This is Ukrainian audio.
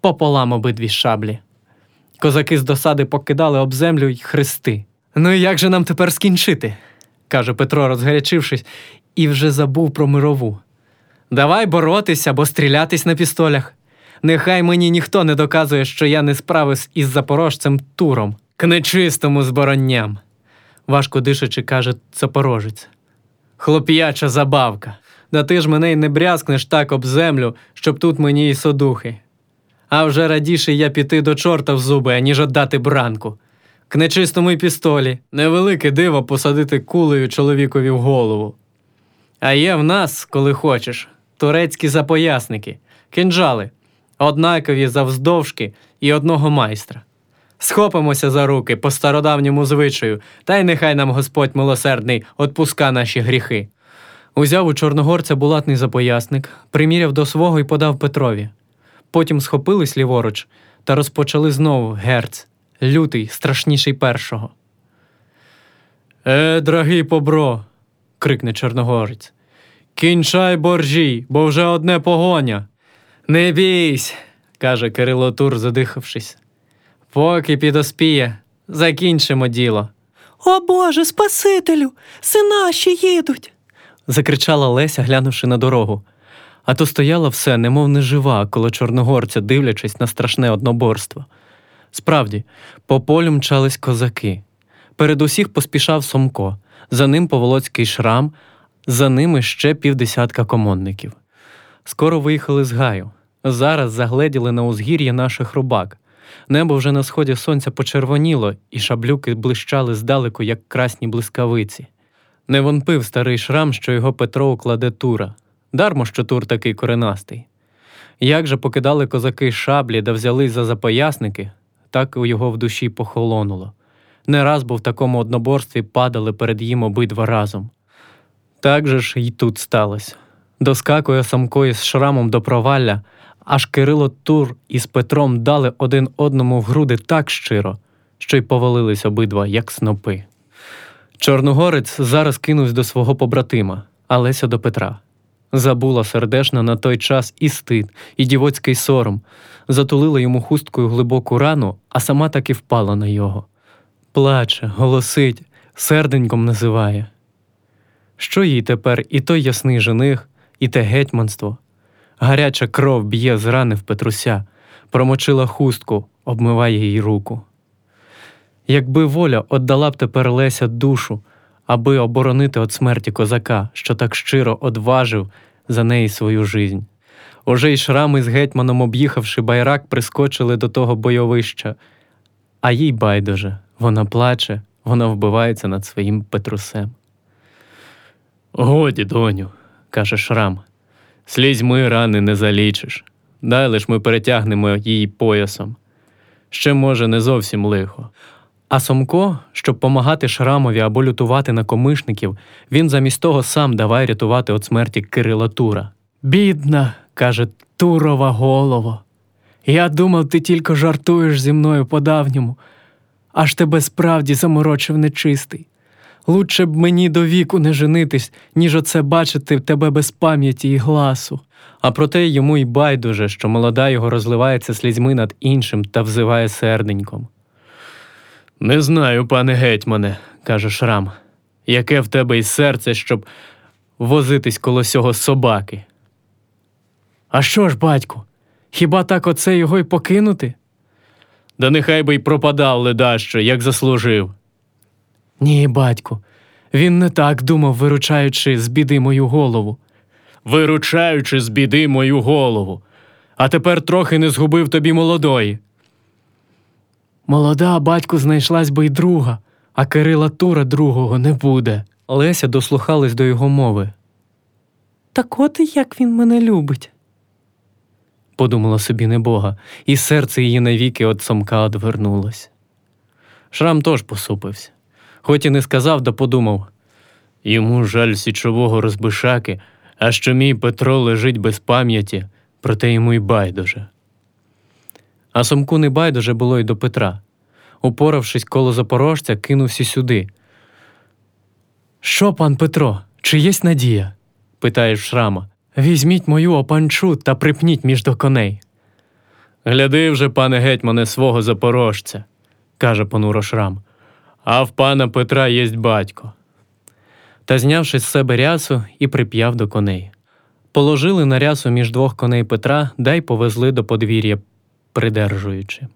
пополам обидві шаблі. Козаки з досади покидали об землю й хрести. Ну і як же нам тепер скінчити? каже Петро, розгарячившись, і вже забув про мирову. Давай боротись або стрілятись на пістолях. Нехай мені ніхто не доказує, що я не справився із запорожцем Туром, к нечистому зборонням. Важко дишачи, каже запорожець. Хлоп'яча забавка. Да ти ж мене й не брязкнеш так об землю, щоб тут мені й содухи. А вже радіше я піти до чорта в зуби, аніж отдати бранку. К нечистому й пістолі. Невелике диво посадити кулею чоловікові в голову. А є в нас, коли хочеш, турецькі запоясники, кинджали, однакові завздовжки і одного майстра. Схопимося за руки по стародавньому звичаю, та й нехай нам Господь милосердний отпуска наші гріхи. Узяв у чорногорця булатний запоясник, приміряв до свого і подав Петрові. Потім схопились ліворуч та розпочали знову герць, лютий, страшніший першого. Е, дорогий побро, крикне чорногорець. Кінчай боржій, бо вже одне погоня. Не бійсь, каже Кирило Тур, задихавшись. Поки підоспіє, закінчимо діло. О Боже, Спасителю, сина ще їдуть. закричала Леся, глянувши на дорогу. А то стояла все, немов нежива, коло чорногорця, дивлячись на страшне одноборство. Справді, по полю мчались козаки. Перед усіх поспішав Сомко, за ним поволоцький шрам, за ними ще півдесятка комонників. Скоро виїхали з гаю. Зараз загледіли на узгір'я наших рубак. Небо вже на сході сонця почервоніло, і шаблюки блищали здалеку, як красні блискавиці. Не вон пив старий шрам, що його Петро укладе тура. Дармо, що тур такий коренастий. Як же покидали козаки шаблі да взялись за запоясники, так у його в душі похолонуло. Не раз бо в такому одноборстві падали перед їм обидва разом. Так же ж і тут сталося. Доскакує Самко із шрамом до провалля, аж Кирило Тур із Петром дали один одному в груди так щиро, що й повалились обидва, як снопи. Чорногорець зараз кинувся до свого побратима, а Леся до Петра. Забула сердешна на той час і стид, і дівоцький сором, затулила йому хусткою глибоку рану, а сама так і впала на його. Плаче, голосить, серденьком називає. Що їй тепер і той ясний жених, і те гетьманство? Гаряча кров б'є з рани в Петруся, промочила хустку, обмиває їй руку. Якби воля отдала б тепер Леся душу, аби оборонити від смерті козака, що так щиро одважив за неї свою жизнь. Уже й шрами з гетьманом, об'їхавши байрак, прискочили до того бойовища, а їй байдуже, вона плаче, вона вбивається над своїм Петрусем. Годі, доню, каже Шрам, слізьми рани не залічиш. Дай лиш ми перетягнемо її поясом. Ще, може, не зовсім лихо. А Сомко, щоб помагати Шрамові або лютувати на комишників, він замість того сам давай рятувати від смерті Кирила Тура. Бідна, каже Турова голова. Я думав, ти тільки жартуєш зі мною по-давньому, аж тебе справді заморочив нечистий. Лучше б мені до віку не женитись, ніж оце бачити тебе без пам'яті і гласу. А проте йому й байдуже, що молода його розливається слізьми над іншим та взиває серденьком. Не знаю, пане гетьмане, каже Шрам, яке в тебе й серце, щоб возитись коло сього собаки. А що ж, батьку, хіба так оце його й покинути? Да нехай би й пропадав ледащо, як заслужив. Ні, батьку, він не так думав, виручаючи з біди мою голову. Виручаючи з біди мою голову, а тепер трохи не згубив тобі молодої. Молода батьку знайшлась би й друга, а Кирила Тура другого не буде. Леся дослухалась до його мови. Так от і як він мене любить. подумала собі небога, і серце її навіки від Сомка одвернулось. Шрам теж посупився, хоч і не сказав, да подумав йому жаль січового розбишаки, а що мій Петро лежить без пам'яті, проте йому й байдуже. А Сомку не байдуже було й до Петра. Упоравшись коло запорожця, кинувся сюди. Що, пан Петро, чи єсть надія? питає шрама. Візьміть мою опанчу та припніть між до коней. Гляди вже, пане гетьмане, свого запорожця, каже понуро Шрам. А в пана Петра єсть батько. Та знявши з себе рясу і прип'яв до коней. Положили на рясу між двох коней Петра да й повезли до подвір'я, придержуючи.